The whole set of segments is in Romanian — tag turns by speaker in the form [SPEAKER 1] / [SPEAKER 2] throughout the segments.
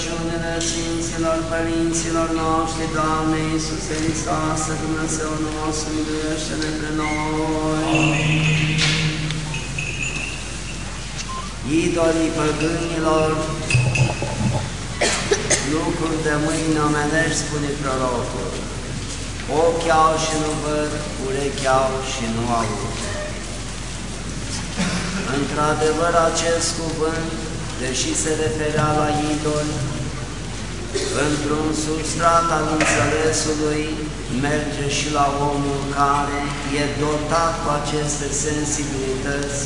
[SPEAKER 1] rugăciunile Sfinților Părinților noștri, Doamne Iisuse Hristoase, Dumnezeu nostru, miluiește-ne pe noi. Idolii păgânilor, lucruri de mâine omenești, spune prorocul. Ochi au și nu văd, urechi au și nu aud. Într-adevăr, acest cuvânt, deși se referea la idoli, într-un substrat al înțelesului, merge și la omul care e dotat cu aceste sensibilități,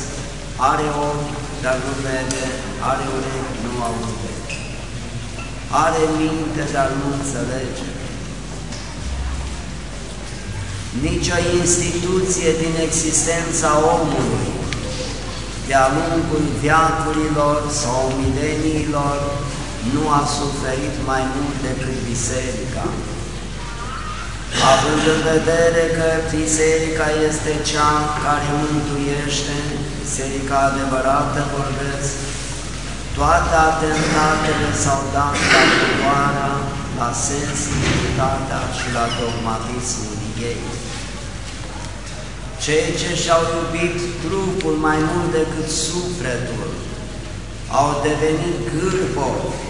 [SPEAKER 1] are ochi, dar nu vede, are urechi, nu aude, are minte, dar nu înțelege. Nici o instituție din existența omului de-a lungul viacurilor sau mileniilor nu a suferit mai mult decât Biserica. Având în vedere că Biserica este cea care mântuiește, Biserica adevărată vorbesc, toate atentatele s-au dat la culoarea, la sensibilitatea și la dogmatismul ei. Cei ce și-au iubit trupul mai mult decât sufletul, au devenit gârbovi,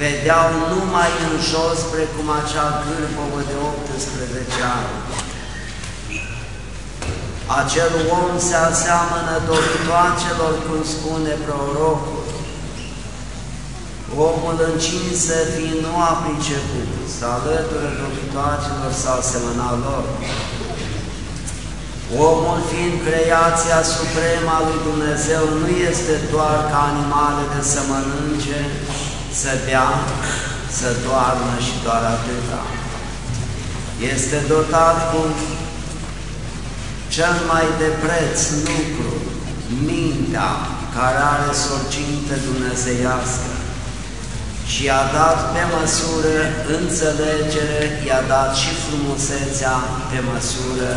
[SPEAKER 1] vedeau numai în jos precum acea gârbovă de 18 ani. Acel om se aseamănă doritoacelor, cum spune prorocul. Omul încins să fie nu a priceput, să alătură doritoacelor să asemăna lor. Omul fiind creația supremă a lui Dumnezeu, nu este doar ca animalele să mănânce, să bea, să doarmă și doar atâta. Este dotat cu cel mai de preț lucru, mintea care are sorginte dumnezeiască și i-a dat pe măsură înțelegere, i-a dat și frumusețea pe măsură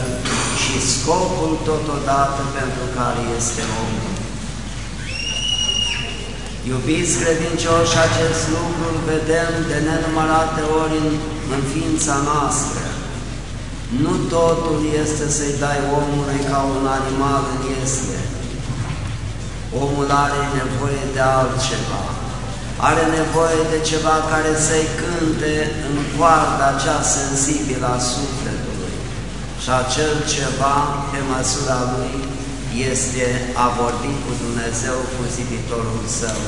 [SPEAKER 1] și scopul totodată pentru care este omul. Iubiți credincioși, acest lucru îl vedem de nenumărate ori în, în ființa noastră. Nu totul este să-i dai omului ca un animal în este. Omul are nevoie de altceva are nevoie de ceva care să-i cânte în coarda cea sensibilă a sufletului. Și acel ceva, pe măsura lui, este a vorbi cu Dumnezeu, cu ziditorul său.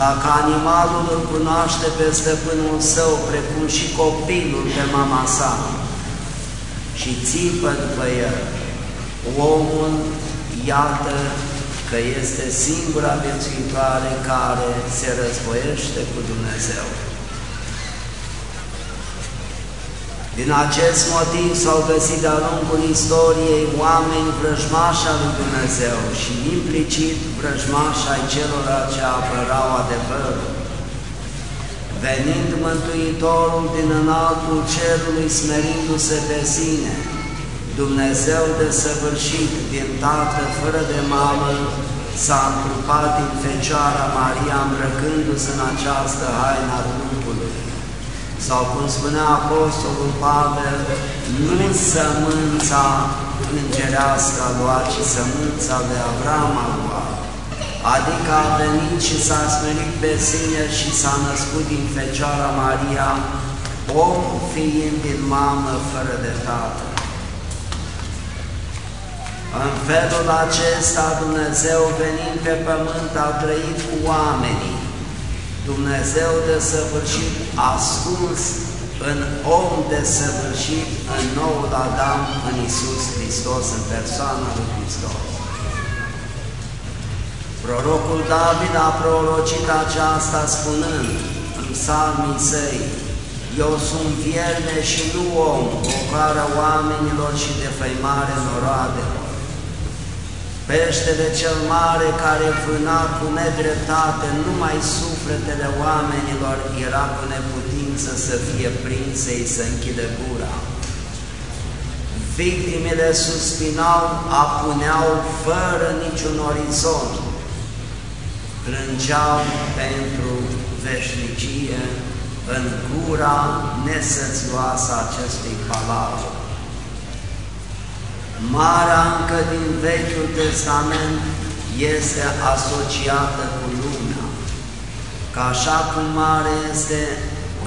[SPEAKER 1] Dacă animalul îl cunoaște pe stăpânul său, precum și copilul pe mama sa, și țipă după el, omul, iată, că este singura viețuitoare care se războiește cu Dumnezeu. Din acest motiv s-au găsit de-a lungul istoriei oameni vrăjmași al lui Dumnezeu și implicit vrăjmași ai celor ce apărau adevărul. Venind Mântuitorul din înaltul cerului, smerindu-se pe sine, Dumnezeu de săvârșit din Tată fără de mamă s-a întrupat din Fecioara Maria îmbrăcându-se în această haina trupului. Sau cum spunea Apostolul Pavel, nu sămânța îngerească a luat, ci sămânța de Avram a luat. Adică a venit și s-a smerit pe sine și s-a născut din Fecioara Maria, om fiind din mamă fără de tată. În felul acesta Dumnezeu venind pe pământ a trăit cu oamenii. Dumnezeu de săvârșit ascuns în om de săvârșit în noul Adam, în Isus Hristos, în persoana lui Hristos. Prorocul David a prorocit aceasta spunând în psalmii săi, Eu sunt vierne și nu om, ocară oamenilor și de făimare noroadelor. Peștele cel mare care vâna cu nedreptate numai sufletele oamenilor era cu neputință să fie prinsei să închide gura. Victimele suspinau, apuneau fără niciun orizont, plângeau pentru veșnicie, în gura nesățioasă acestui palat. Marea încă din Vechiul Testament este asociată cu lumea, că așa cum mare este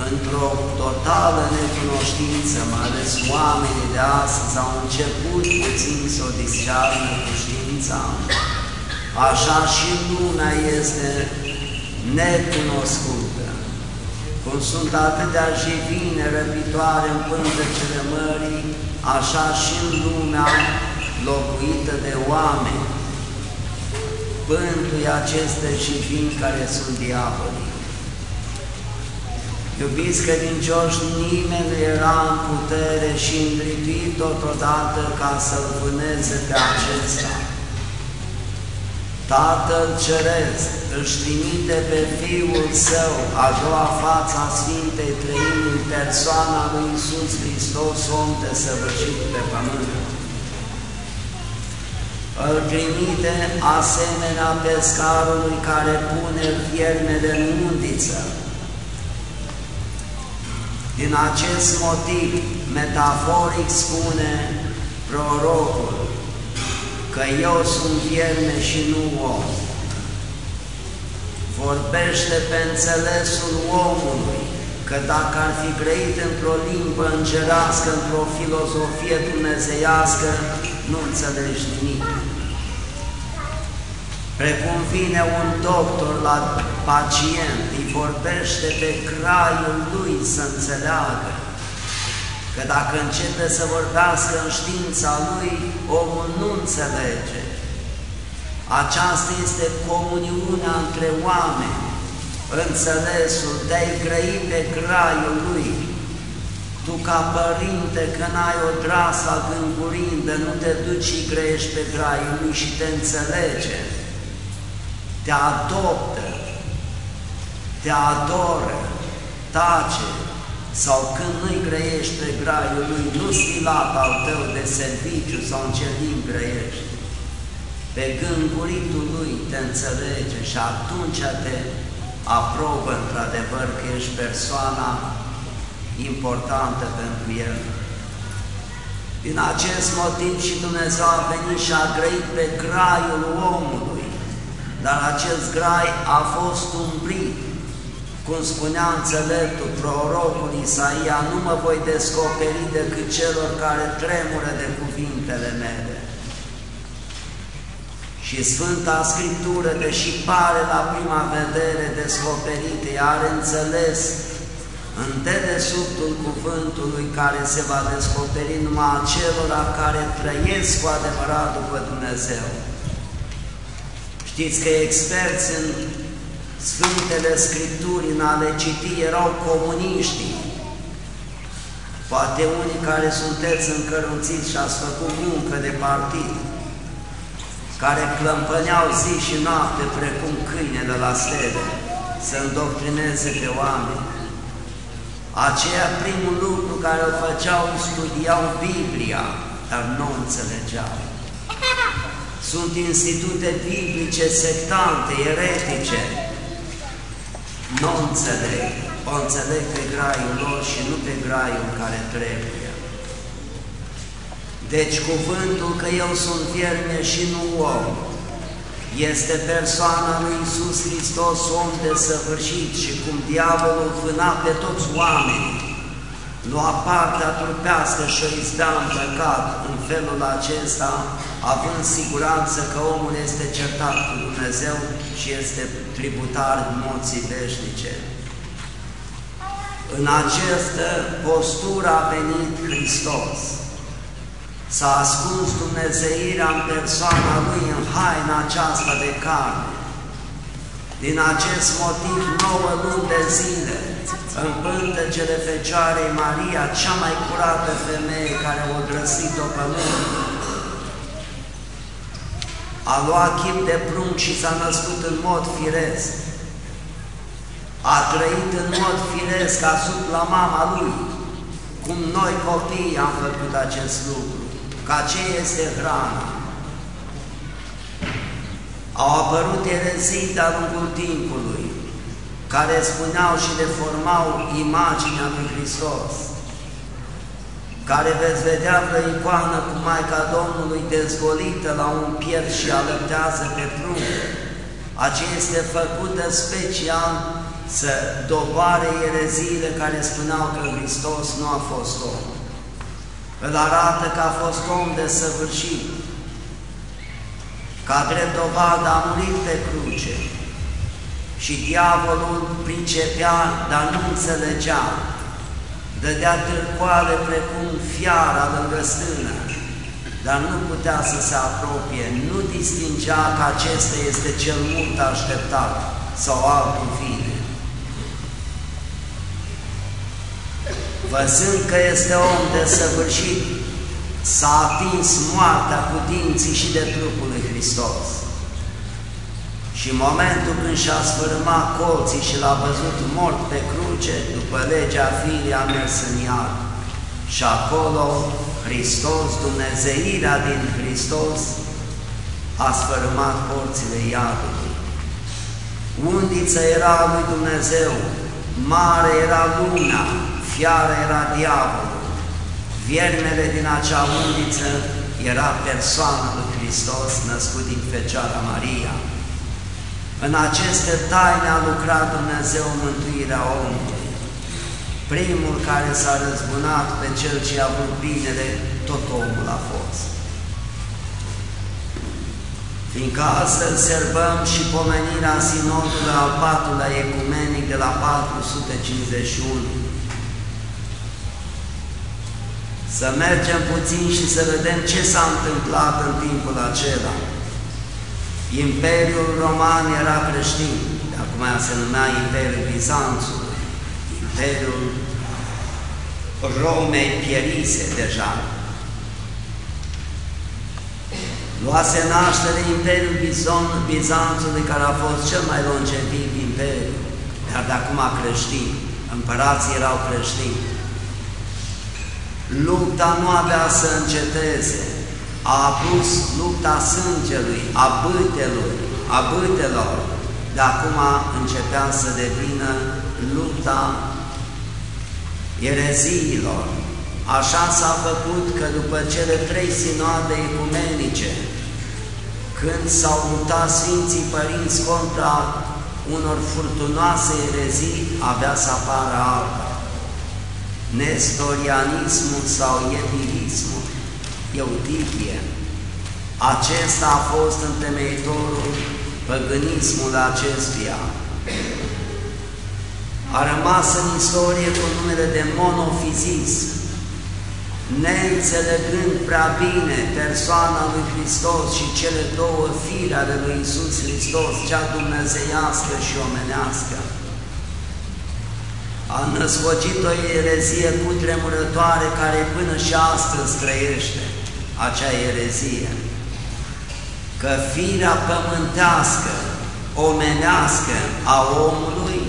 [SPEAKER 1] într-o totală necunoștință, mai ales oamenii de astăzi au început puțin să o discearnă cu știința, așa și lumea este necunoscută. Cum sunt atâtea jivine răpitoare în pântecele mării, așa și în lumea locuită de oameni, bântui aceste jivini care sunt diavolii. Iubiți credincioși, nimeni nu era în putere și îndrituit totodată ca să-L vâneze pe acesta. Tatăl Ceresc își trimite pe Fiul Său, a doua față a Sfintei Trăimi, în persoana lui Iisus Hristos, om desăvârșit pe pământ. Îl trimite asemenea pescarului care pune fiermele în undiță, din acest motiv, metaforic spune prorocul că eu sunt vierme și nu om. Vorbește pe înțelesul omului, că dacă ar fi grăit într-o limbă îngerească, într-o filozofie dumnezeiască, nu înțelegi nimic. Precum vine un doctor la pacient, îi vorbește pe craiul lui să înțeleagă că dacă începe să vorbească în știința lui, omul nu înțelege. Aceasta este comuniunea între oameni, înțelesul de a-i grăi pe graiul lui. Tu ca părinte, când ai o drasă gângurindă, nu te duci și grăiești pe graiul lui și te înțelege te adoptă, te adoră, tace, sau când nu-i grăiești pe graiul lui, nu stilat al tău de serviciu sau în ce limb grăiești, pe gânguritul lui te înțelege și atunci te aprobă într-adevăr că ești persoana importantă pentru el. Din acest motiv și Dumnezeu a venit și a grăit pe graiul omului, dar acest grai a fost umbrit. Cum spunea înțeleptul prorocul Isaia, nu mă voi descoperi decât celor care tremură de cuvintele mele. Și Sfânta Scriptură, deși pare la prima vedere descoperită, are înțeles în dedesubtul cuvântului care se va descoperi numai acelora care trăiesc cu adevărat după Dumnezeu. Știți că experți în Sfintele Scripturi, în ale citi, erau comuniștii. Poate unii care sunteți încărunțiți și ați făcut muncă de partid, care clămpăneau zi și noapte precum câinele la stele, să îndoctrineze pe oameni. Aceea primul lucru care o făceau, studiau Biblia, dar nu înțelegeau. Sunt institute biblice sectante, eretice. Nu înțeleg. O înțeleg pe graiul lor și nu pe graiul care trebuie. Deci cuvântul că eu sunt vierme și nu om, este persoana lui Iisus Hristos, om de săvârșit și cum diavolul vâna pe toți oamenii, lua partea trupească și o izdea în păcat în felul acesta, având siguranță că omul este certat cu Dumnezeu și este tributar moții veșnice. În această postură a venit Hristos. S-a ascuns Dumnezeirea în persoana Lui în haina aceasta de carne. Din acest motiv, nouă luni de zile, în pântecele Fecioarei Maria, cea mai curată femeie care o grăsit-o pământul, a luat chip de prunc și s-a născut în mod firesc. A trăit în mod firesc, a sub la mama lui, cum noi copiii am făcut acest lucru, ca ce este hrana. Au apărut erezii de-a lungul timpului, care spuneau și deformau imaginea lui Hristos, care veți vedea vreo icoană cu Maica Domnului dezgolită la un pier și alăptează pe prunc. Aceea este făcută special să doboare ereziile care spuneau că Hristos nu a fost om. Îl arată că a fost om de săvârșit, ca drept dovadă a murit pe cruce și diavolul pricepea, dar nu înțelegea, dădea târcoale precum fiara lângă stână, dar nu putea să se apropie, nu distingea că acesta este cel mult așteptat sau altul fine. Văzând că este om de săvârșit, s-a atins moartea cu dinții și de trupul lui Hristos. Și în momentul când și-a sfârmat colții și l-a văzut mort pe cruce, după legea firii a mers în iad. Și acolo Hristos, Dumnezeirea din Hristos, a sfârmat porțile iadului. Undiță era lui Dumnezeu, mare era luna, fiară era diavolul. Viermele din acea undiță era persoana lui Hristos născut din Fecioara Maria. În aceste taine a lucrat Dumnezeu mântuirea omului. Primul care s-a răzbunat pe cel ce a avut binele, tot omul a fost. Fiindcă astăzi serbăm și pomenirea sinodului al patrulea ecumenic de la 451, să mergem puțin și să vedem ce s-a întâmplat în timpul acela. Imperiul Roman era creștin, de acum se numea Imperiul Bizanțului, Imperiul Romei pierise deja. Luase naștere Imperiul Bizon, Bizanțului, care a fost cel mai longeviv imperiu, dar de acum creștin, împărații erau creștini. Lupta nu avea să înceteze, a apus lupta sângelui, a bâtelui, a bâtelor, de acum începea să devină lupta ereziilor. Așa s-a făcut că după cele trei sinoade ecumenice, când s-au luptat Sfinții Părinți contra unor furtunoase erezii, avea să apară alta. Nestorianismul sau iepirismul, Eutihie. Acesta a fost întemeitorul păgânismul acestuia. A rămas în istorie cu numele de monofizism, neînțelegând prea bine persoana lui Hristos și cele două fire ale lui Isus Hristos, cea dumnezeiască și omenească. A născocit o erezie cutremurătoare care până și astăzi trăiește acea erezie, că firea pământească, omenească a omului,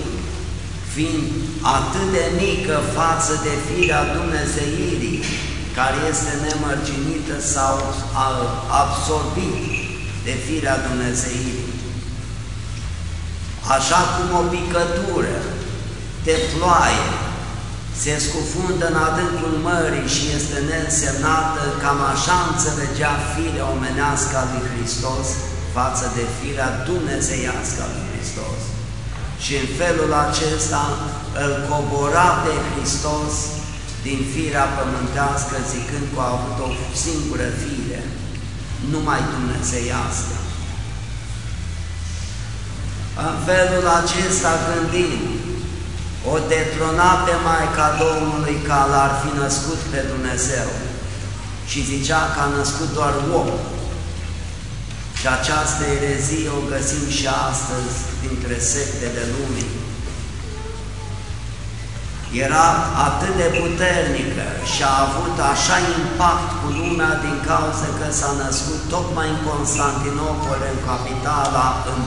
[SPEAKER 1] fiind atât de mică față de firea Dumnezeirii, care este nemărginită sau absorbit de firea Dumnezeirii. Așa cum o picătură de ploaie se scufundă în adâncul mării și este neînsemnată, cam așa înțelegea firea omenească a lui Hristos față de firea dumnezeiască a lui Hristos. Și în felul acesta îl cobora pe Hristos din firea pământească, zicând că a avut o singură fire, numai dumnezeiască. În felul acesta gândind, o detrona pe Maica Domnului ca l-ar fi născut pe Dumnezeu și zicea că a născut doar om. Și această erezie o găsim și astăzi dintre sectele lumii. Era atât de puternică și a avut așa impact cu lumea din cauza că s-a născut tocmai în Constantinopol, în capitala, în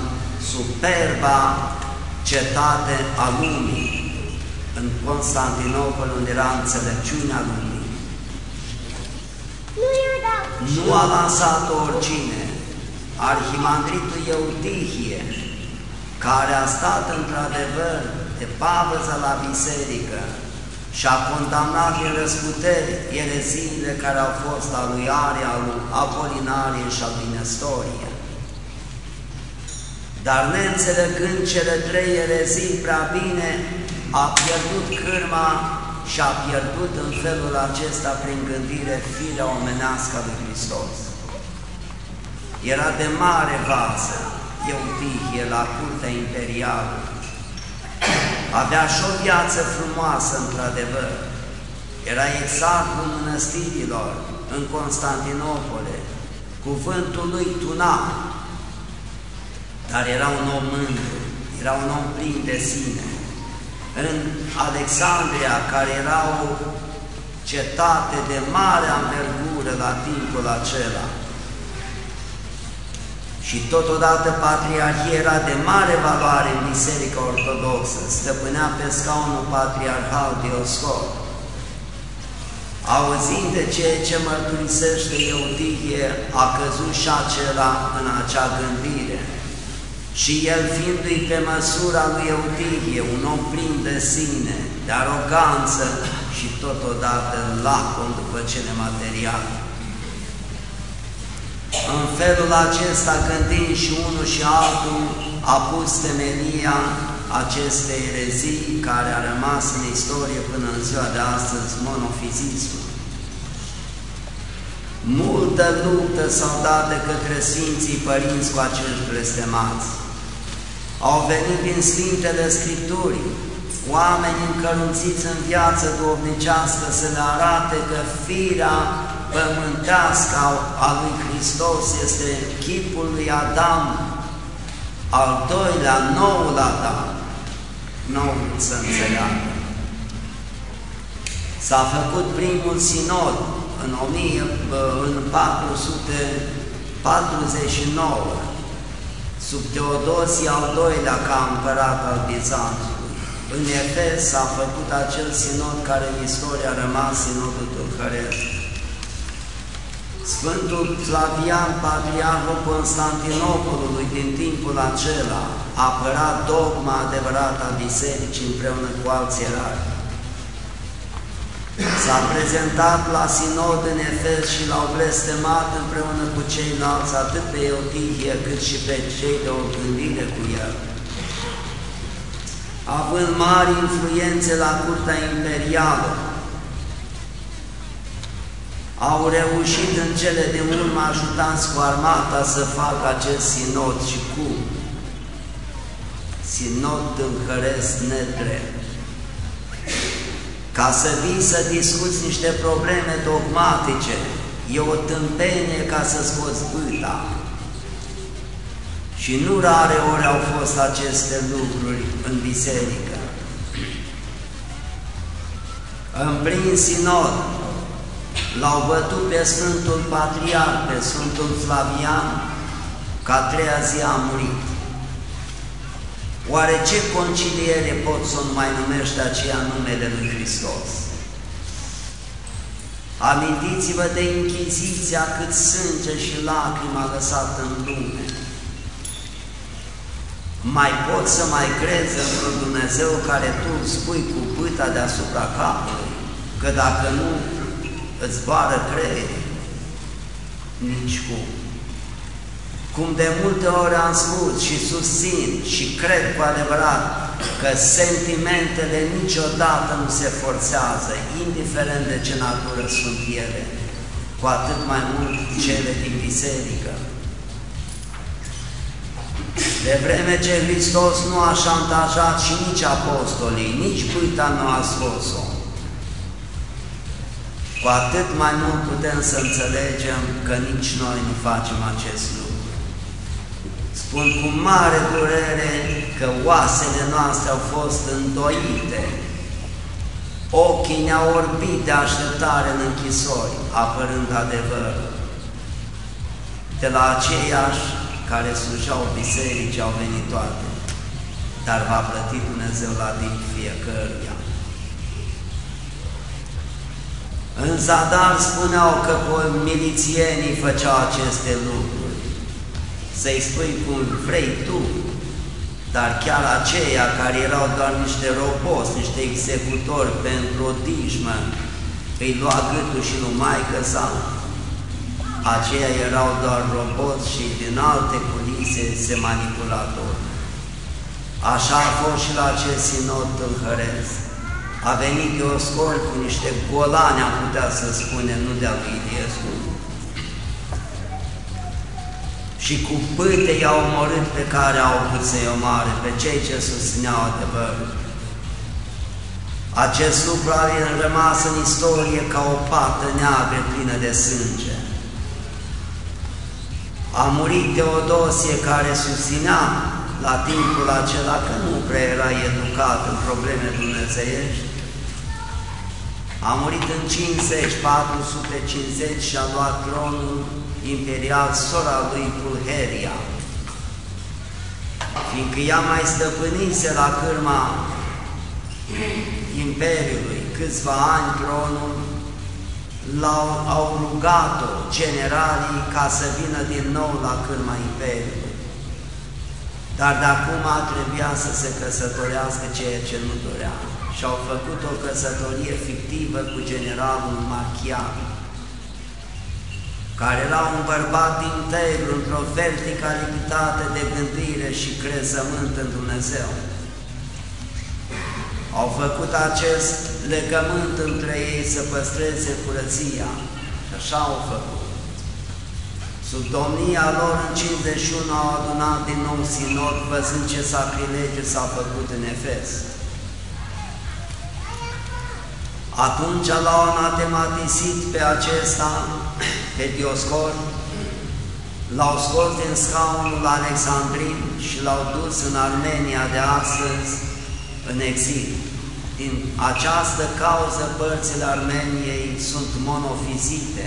[SPEAKER 1] superba cetate a lumii în Constantinopol, unde era înțelepciunea lumii. Nu a lansat oricine. Arhimandritul Eutihie care a stat într-adevăr de pavăză la biserică și a condamnat din răsputeri ereziile care au fost al lui Aria, al lui Apolinarie și al lui Nestorie. Dar neînțelegând cele trei erezii prea bine, a pierdut cârma și a pierdut în felul acesta prin gândire firea omenească a lui Hristos. Era de mare vasă, Eutihie, la curtea imperială. Avea și o viață frumoasă, într-adevăr. Era exact în mănăstirilor, în Constantinopole. Cuvântul lui tuna, dar era un om mândru, era un om plin de sine. În Alexandria, care era o cetate de mare anvergură la timpul acela, și totodată patriarhia era de mare valoare în Biserica Ortodoxă, stăpânea pe scaunul patriarhal Dioscor. Auzind de ceea ce mărturisește Eutihie, a căzut și acela în acea gândire. Și el fiindu-i pe măsura lui Eutihie, un om plin de sine, de aroganță și totodată lacom după cele materiale. În felul acesta, gândind și unul și altul, a pus temelia acestei erezii care a rămas în istorie până în ziua de astăzi, monofizismul. Multă luptă s-au dat de către Sfinții Părinți cu acești blestemați. Au venit din Sfintele Scripturi, oameni încălunțiți în viață duovnicească să ne arate că firea pământească a lui Hristos este chipul lui Adam, al doilea, noul Adam, nou să înțeleagă. S-a făcut primul sinod în, 1000, în 449, sub Teodosie al doilea ca împărat al Bizanțului. În Efes s-a făcut acel sinod care în istorie a rămas sinodul Tâlhăresc. Sfântul Flavian, patriarhul Constantinopolului din timpul acela, a apărat dogma adevărată a bisericii împreună cu alții erari. S-a prezentat la sinod în Efes și l-au blestemat împreună cu ceilalți, atât pe Eutihie cât și pe cei de o gândire cu el. Având mari influențe la curtea imperială, au reușit în cele de urmă ajutați cu armata să facă acest sinod și cum? Sinod tâlhăresc nedrept. Ca să vii să discuți niște probleme dogmatice, e o tâmpenie ca să scoți bâta. Și nu rare ori au fost aceste lucruri în biserică. În prin sinod, L-au bătut pe Sfântul Patriar, pe Sfântul Flavian, ca treia zi a murit. Oare ce conciliere pot să nu mai numești aceea numele lui Hristos? Amintiți-vă de Inchiziția cât sânge și lacrimi a lăsat în lume. Mai pot să mai crezi într-un Dumnezeu care tu spui cu pâta deasupra capului, că dacă nu îți zboară creierii, nici cum. Cum de multe ori am spus și susțin și cred cu adevărat că sentimentele niciodată nu se forțează, indiferent de ce natură sunt ele, cu atât mai mult cele din biserică. De vreme ce Hristos nu a șantajat și nici apostolii, nici pâta nu a scos-o, cu atât mai mult putem să înțelegem că nici noi nu facem acest lucru. Spun cu mare durere că oasele noastre au fost îndoite, ochii ne-au orbit de așteptare în închisori, apărând adevărul. De la aceiași care slujau biserici au venit toate, dar va plăti Dumnezeu la din fiecăruia. În zadar spuneau că milițienii făceau aceste lucruri. Să-i spui cum vrei tu, dar chiar aceia care erau doar niște roboți, niște executori pentru o dijmă, îi lua gâtul și nu maică sau aceia erau doar roboți și din alte culise se manipulatori. Așa a fost și la acest sinod tâlhăresc. A venit Dioscor cu niște golani, am putea să spunem, nu de-a lui Iliescu, și cu pâte i-au omorât pe care au putut să-i omoare, pe cei ce susțineau adevărul. Acest lucru a rămas în istorie ca o pată neagră plină de sânge. A murit Teodosie care susținea la timpul acela că nu prea era educat în probleme dumnezeiești. A murit în 50, 450 și a luat tronul imperial sora lui Pulheria, fiindcă ea mai stăpânise la cârma Imperiului câțiva ani tronul, l-au au rugat-o generalii ca să vină din nou la cârma Imperiului. Dar de acum trebuia să se căsătorească ceea ce nu dorea. Și au făcut o căsătorie fictivă cu generalul Machiav care era un bărbat integru, într-o verticalitate de gândire și crezământ în Dumnezeu. Au făcut acest legământ între ei să păstreze curăția și așa au făcut. Sub domnia lor în 51 au adunat din nou sinod, văzând ce sacrilegiu s-a făcut în Efes. Atunci l-au anatematisit pe acesta pe Dioscor, l-au scos din scaunul Alexandrin și l-au dus în Armenia de astăzi în exil. Din această cauză părțile Armeniei sunt monofizite,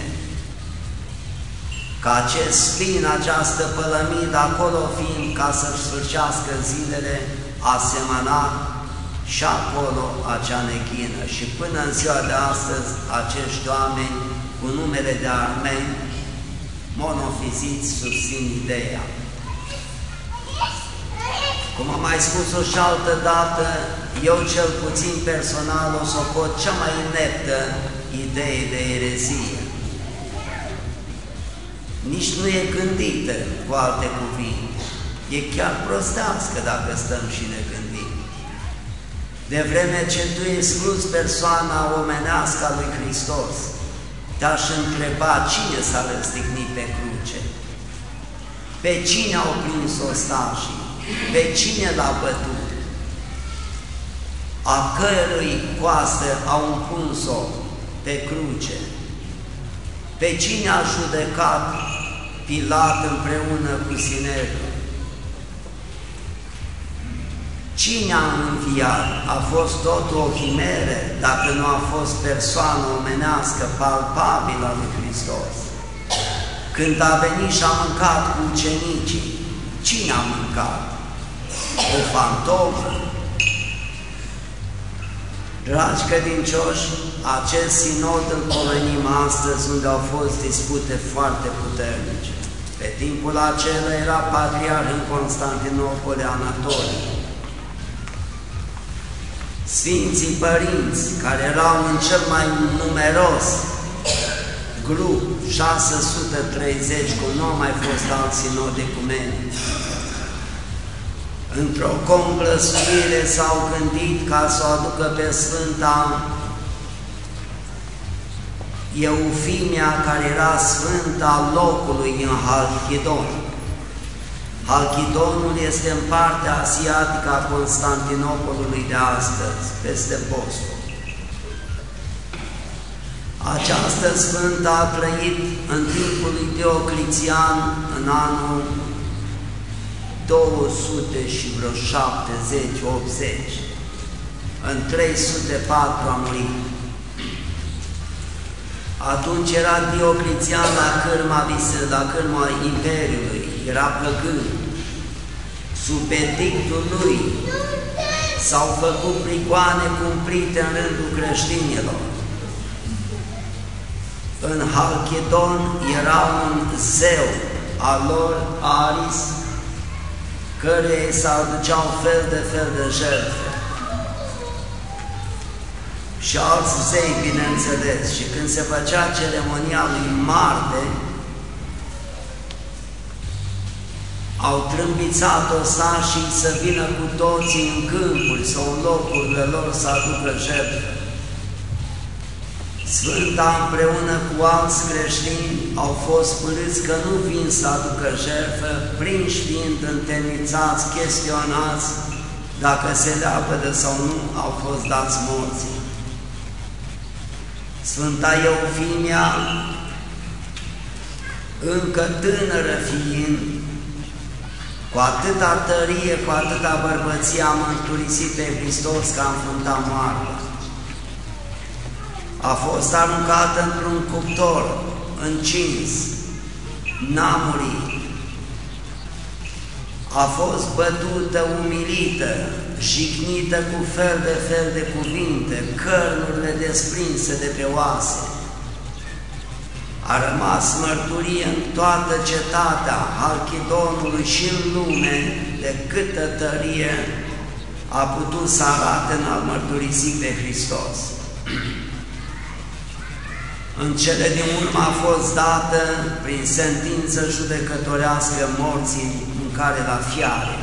[SPEAKER 1] ca acest spin, această pălămidă, acolo fiind ca să-și sfârșească zilele, asemăna și acolo acea nechină. Și până în ziua de astăzi, acești oameni cu numele de armeni, monofiziți susțin ideea. Cum am mai spus-o și altă dată, eu cel puțin personal o să o pot cea mai ineptă idee de erezie. Nici nu e gândită, cu alte cuvinte. E chiar prostească dacă stăm și ne gândim. De vreme ce tu excluzi persoana omenească a lui Hristos, te-aș întreba cine s-a răstignit pe cruce, pe cine au prins ostașii, pe cine l-a bătut, a cărui coastă au împuns-o pe cruce, pe cine a judecat Pilat împreună cu Sinerul, Cine a înviat? A fost tot o chimere, dacă nu a fost persoană omenească palpabilă a lui Hristos. Când a venit și a mâncat cu ucenicii, cine a mâncat? O fantomă? Dragi credincioși, acest sinod îl pomenim astăzi unde au fost dispute foarte puternice. Pe timpul acela era patriar în Constantinopol Anatolie Sfinții Părinți, care erau în cel mai numeros grup, 630, cu nu au mai fost alți sinodi ecumeni, într-o complăsuire s-au gândit ca să o aducă pe Sfânta Eufimia, care era Sfânta locului în Halchidon. Halchidonul este în partea asiatică a Constantinopolului de astăzi, peste Boston. Această sfântă a trăit în timpul lui Diocletian în anul 200 și vreo 70-80. În 304 a murit. Atunci era Diocletian la cârma, la cârma Imperiului era plăcând. Sub edictul lui s-au făcut pricoane cumplite în rândul creștinilor. În Halchedon era un zeu al lor, Aris, căreia se aduceau fel de fel de jertfe. Și alți zei, bineînțeles, și când se făcea ceremonia lui Marte, au trâmbițat osașii să vină cu toții în câmpuri sau în locurile lor să aducă jertfe. Sfânta împreună cu alți creștini au fost părâți că nu vin să aducă jertfă, prinși fiind întemnițați, chestionați, dacă se leapădă sau nu, au fost dați morții. Sfânta Eufimia, încă tânără fiind, cu atâta tărie, cu atâta bărbăție a mărturisit pe Hristos că a înfruntat moartea. A fost aruncată într-un cuptor, încins, n-a murit. A fost bătută, umilită, jignită cu fel de fel de cuvinte, cărnurile desprinse de pe oase a rămas mărturie în toată cetatea Halchidonului și în lume de câtă tărie a putut să arate în a mărturisi pe Hristos. În cele din urmă a fost dată, prin sentință judecătorească, morții în care la fiare.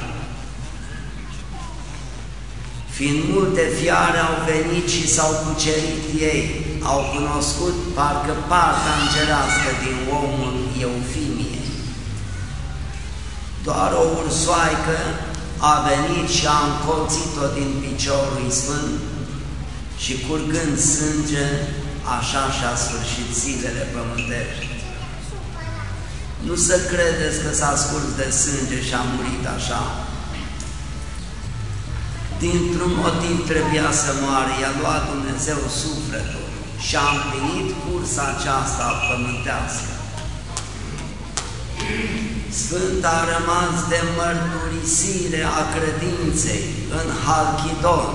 [SPEAKER 1] Fiind multe fiare au venit și s-au cucerit ei, au cunoscut parcă partea îngerească din omul Eufimie. Doar o ursoaică a venit și a încolțit-o din piciorul sfânt și curgând sânge, așa și-a sfârșit zilele pământești. Nu să credeți că s-a scurs de sânge și a murit așa, Dintr-un motiv trebuia să moară, i-a luat Dumnezeu sufletul și a împlinit cursa aceasta pământească. Sfânta a rămas de mărturisire a credinței în Halchidon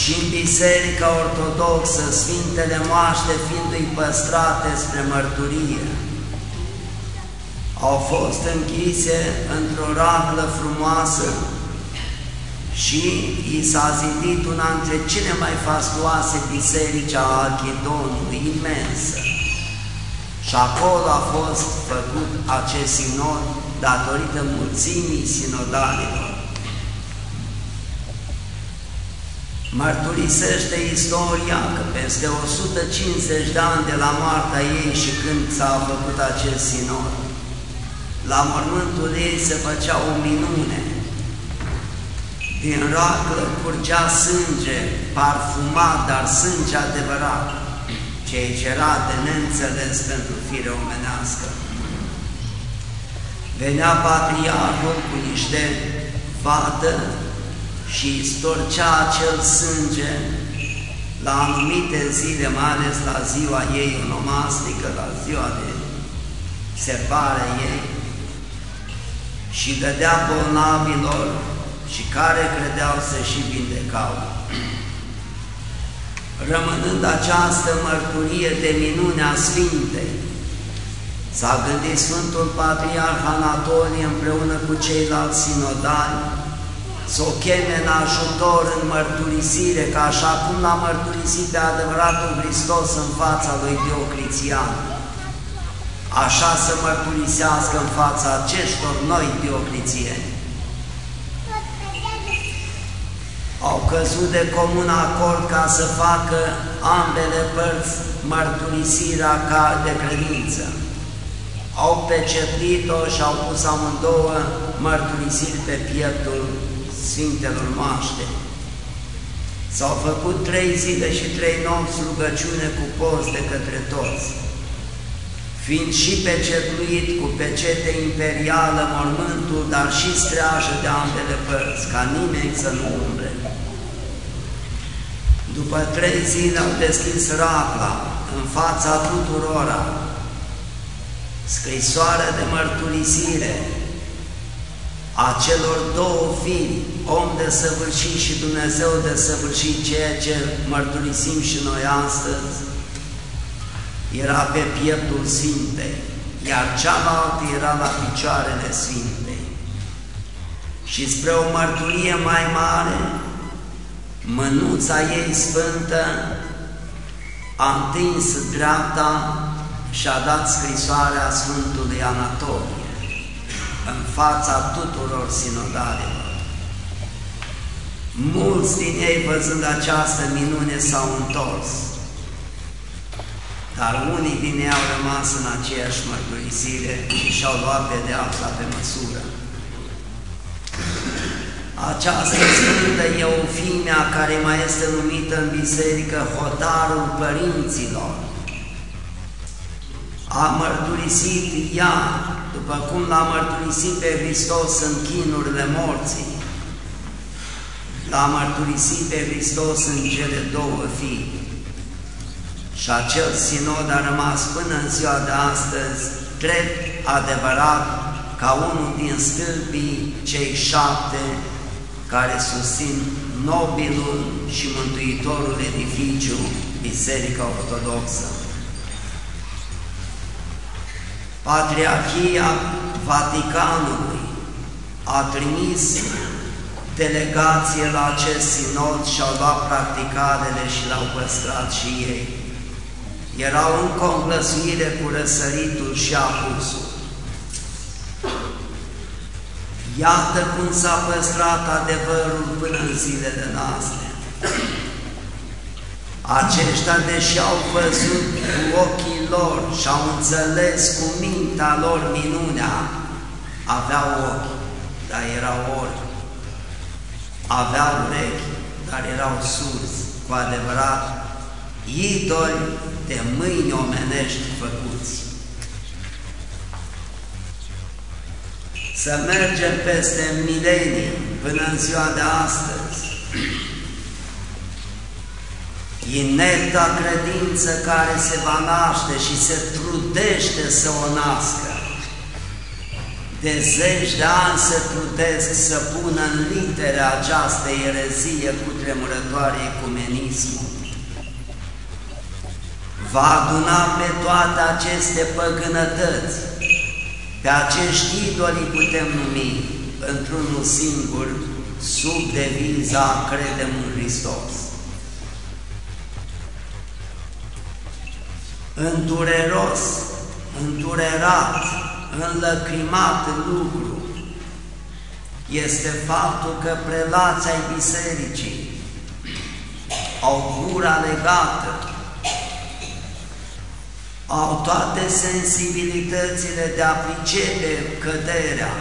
[SPEAKER 1] și în Biserica Ortodoxă, Sfintele Moaște fiindu-i păstrate spre mărturie, au fost închise într-o raglă frumoasă și i s-a zidit una dintre cele mai fastoase biserici a Archidonului, imensă. Și acolo a fost făcut acest sinod datorită mulțimii sinodalilor. Mărturisește istoria că peste 150 de ani de la moartea ei și când s-a făcut acest sinod, la mormântul ei se făcea o minune, din roacă curgea sânge, parfumat, dar sânge adevărat, ceea ce era de neînțeles pentru fire omenească. Venea patriarhul cu niște vată și storcea acel sânge la anumite zile, mai ales la ziua ei onomastică, la ziua de separe ei, și dădea bolnavilor și care credeau să și vindecau. Rămânând această mărturie de minunea Sfintei, s-a gândit Sfântul Patriarh Anatolie împreună cu ceilalți sinodali să o cheme în ajutor, în mărturisire, ca așa cum l-a mărturisit pe adevăratul Hristos în fața lui Diocletian, așa să mărturisească în fața acestor noi Diocletieni. Au căzut de comun acord ca să facă ambele părți mărturisirea ca de credință. Au peceplit-o și au pus amândouă mărturisiri pe pieptul Sfintelor Maște. S-au făcut trei zile și trei nopți rugăciune cu post de către toți, fiind și pecetluit cu pecete imperială mormântul, dar și streajă de ambele părți, ca nimeni să nu umble. După trei zile au deschis rafla în fața tuturora, scrisoarea de mărturisire a celor două fii, om de săvârșit și Dumnezeu de săvârșit, ceea ce mărturisim și noi astăzi, era pe pieptul Sfintei, iar cealaltă era la picioarele Sfintei. și spre o mărturie mai mare, mânuța ei sfântă a întins dreapta și a dat scrisoarea Sfântului Anatolie în fața tuturor sinodalilor. Mulți din ei, văzând această minune, s-au întors, dar unii din ei au rămas în aceeași mărturisire și și-au luat pedeapsa pe măsură. Această sfântă Eufimia, care mai este numită în biserică hotarul părinților, a mărturisit ea, după cum l-a mărturisit pe Hristos în chinurile morții, l-a mărturisit pe Hristos în cele două fii. Și acel sinod a rămas până în ziua de astăzi drept adevărat ca unul din stâlpii cei șapte care susțin nobilul și mântuitorul edificiu Biserica Ortodoxă. Patriarhia Vaticanului a trimis delegație la acest sinod și au luat practicarele și l-au păstrat și ei. Erau în conglăsuire cu răsăritul și apusul. Iată cum s-a păstrat adevărul până în zilele noastre. Aceștia, deși au văzut cu ochii lor și au înțeles cu mintea lor minunea, aveau ochi, dar erau ori aveau urechi, dar erau surzi, cu adevărat, idoli de mâini omenești făcuți. Să mergem peste milenii până în ziua de astăzi. Inepta credință care se va naște și se trudește să o nască de zeci de ani se trudesc să pună în litere această erezie cu tremurătoare ecumenismul. Va aduna pe toate aceste păgânătăți, pe acești idoli putem numi într-unul singur, sub deviza credem în Hristos. Îndureros, îndurerat, înlăcrimat lucru este faptul că prelații ai bisericii au gura legată, au toate sensibilitățile de a pricepe căderea,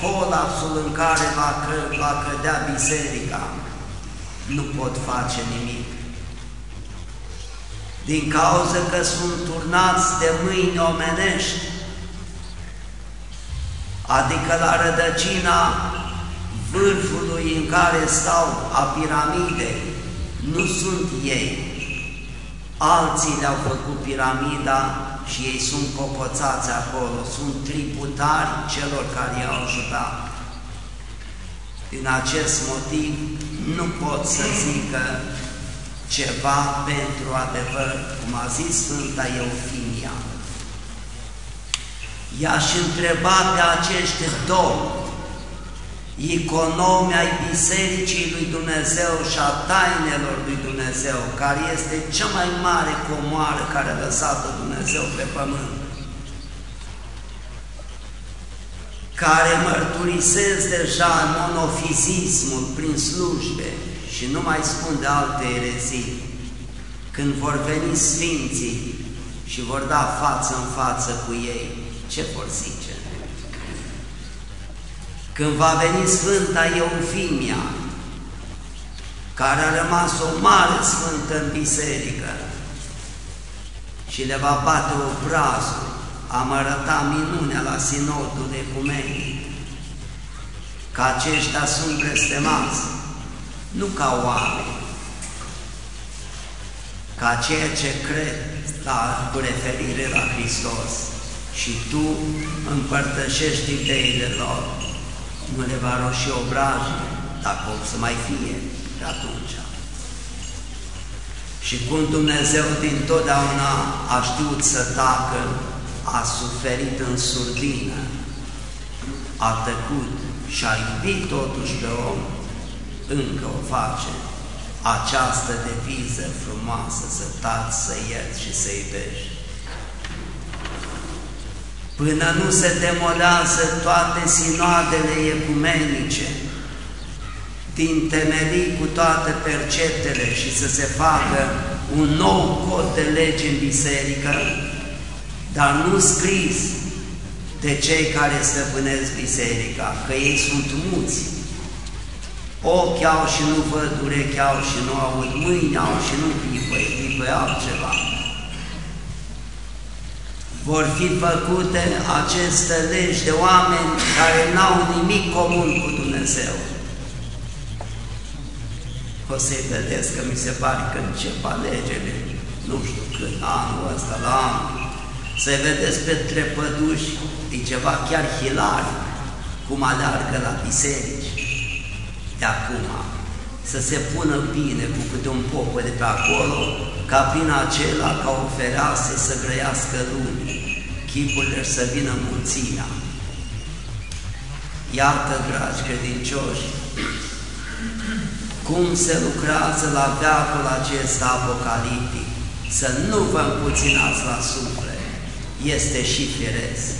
[SPEAKER 1] colapsul în care va, că, va cădea biserica, nu pot face nimic. Din cauza că sunt turnați de mâini omenești, adică la rădăcina vârfului în care stau a piramidei, nu sunt ei. Alții le-au făcut piramida și ei sunt cocoțați acolo, sunt tributari celor care i-au ajutat. Din acest motiv nu pot să zică ceva pentru adevăr, cum a zis Sfânta Eufimia. I-aș întreba pe acești două economi ai Bisericii lui Dumnezeu și a tainelor lui Dumnezeu, care este cea mai mare comoară care a lăsat-o Dumnezeu pe pământ, care mărturisesc deja monofizismul prin slujbe și nu mai spun de alte erezii, când vor veni Sfinții și vor da față în față cu ei, ce vor zice? Când va veni Sfânta Eufimia, care a rămas o mare sfântă în biserică și le va bate obrazul, am arătat minunea la sinodul ecumenic, că aceștia sunt blestemați, nu ca oameni, ca ceea ce cred la, cu referire la Hristos. Și tu împărtășești ideile lor, nu le va roși obraje, dacă o să mai fie de atunci. Și cum Dumnezeu din totdeauna a știut să tacă, a suferit în surdină, a tăcut și a iubit totuși pe om, încă o face această deviză frumoasă, să tați, să ierți și să iubești. Până nu se demolează toate sinoadele ecumenice, din temelii cu toate perceptele și să se facă un nou cod de lege în biserică, dar nu scris de cei care stăpânesc biserica, că ei sunt muți. Ochi au și nu văd, urechi au și nu aud, mâini au și nu pipăi, pipăi altceva. Vor fi făcute aceste legi de oameni care n-au nimic comun cu Dumnezeu. O să-i vedeți că mi se pare că încep alegerile, nu știu când, anul ăsta, la anul, să-i vedeți pe trepăduși, e ceva chiar hilar, cum aleargă la biserici de acum, să se pună bine cu câte un popă de pe acolo, ca prin acela, ca o fereastră să grăiască lumii, chipurile să vină mulțimea. Iată, dragi credincioși, cum se lucrează la veacul acesta apocaliptic, să nu vă împuținați la suflet, este și firesc.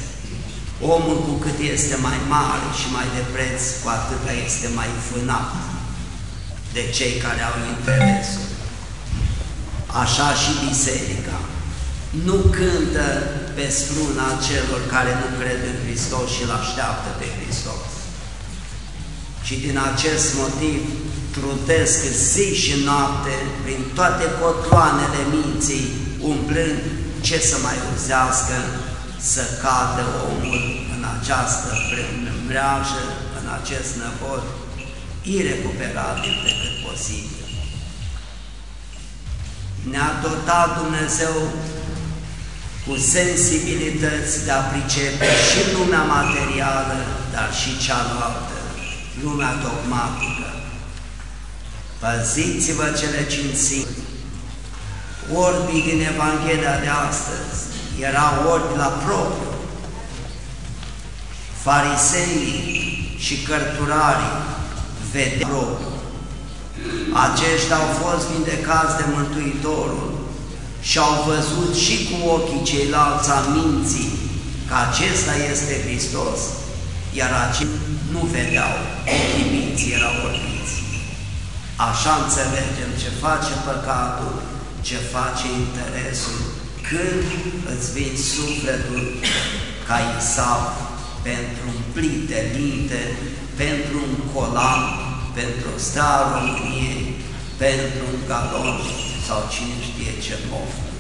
[SPEAKER 1] Omul cu cât este mai mare și mai de preț, cu atât este mai fânat de cei care au interesul. Așa și biserica nu cântă pe struna celor care nu cred în Hristos și îl așteaptă pe Hristos. Și din acest motiv trudesc zi și noapte prin toate cotloanele minții, umplând ce să mai uzească să cadă omul în această mreajă, în acest năvod, irecuperabil decât posibil. Ne-a dotat Dumnezeu cu sensibilități de a pricepe și lumea materială, dar și cealaltă, lumea dogmatică. Păziți-vă cele cințite. Orbii din Evanghelia de astăzi erau orbi la propriu. Fariseii și cărturarii vedeau Aceștia au fost vindecați de Mântuitorul și au văzut și cu ochii ceilalți a minții că acesta este Hristos, iar acei nu vedeau, ochii minții erau orbiți. Așa înțelegem ce face păcatul, ce face interesul, când îți vin sufletul ca Isau pentru un plic de minte, pentru un colan, pentru o stea României, pentru un galon sau cine știe ce poftă.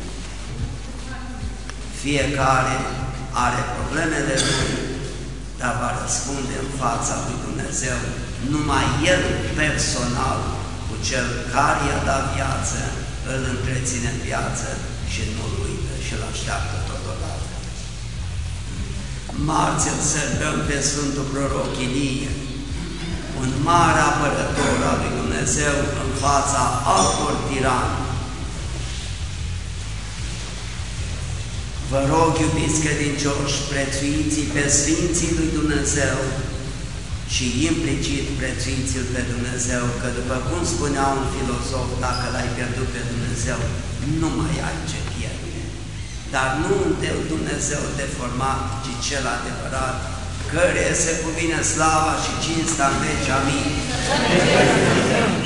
[SPEAKER 1] Fiecare are problemele lui, dar va răspunde în fața lui Dumnezeu numai El personal cu Cel care i-a dat viață, îl întreține în viață și nu-l uită și îl așteaptă totodată. Marți îl sărbăm pe Sfântul Proroc Ilie, un mare apărător al lui Dumnezeu în fața altor tirani, Vă rog, iubiți credincioși, prețuiți pe Sfinții lui Dumnezeu și implicit prețuiți-L pe Dumnezeu, că după cum spunea un filozof, dacă l-ai pierdut pe Dumnezeu, nu mai ai ce pierde. Dar nu un Dumnezeu deformat, ci cel adevărat, care se cuvine slava și cinsta în veci. Amin.